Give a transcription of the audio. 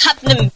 what's happening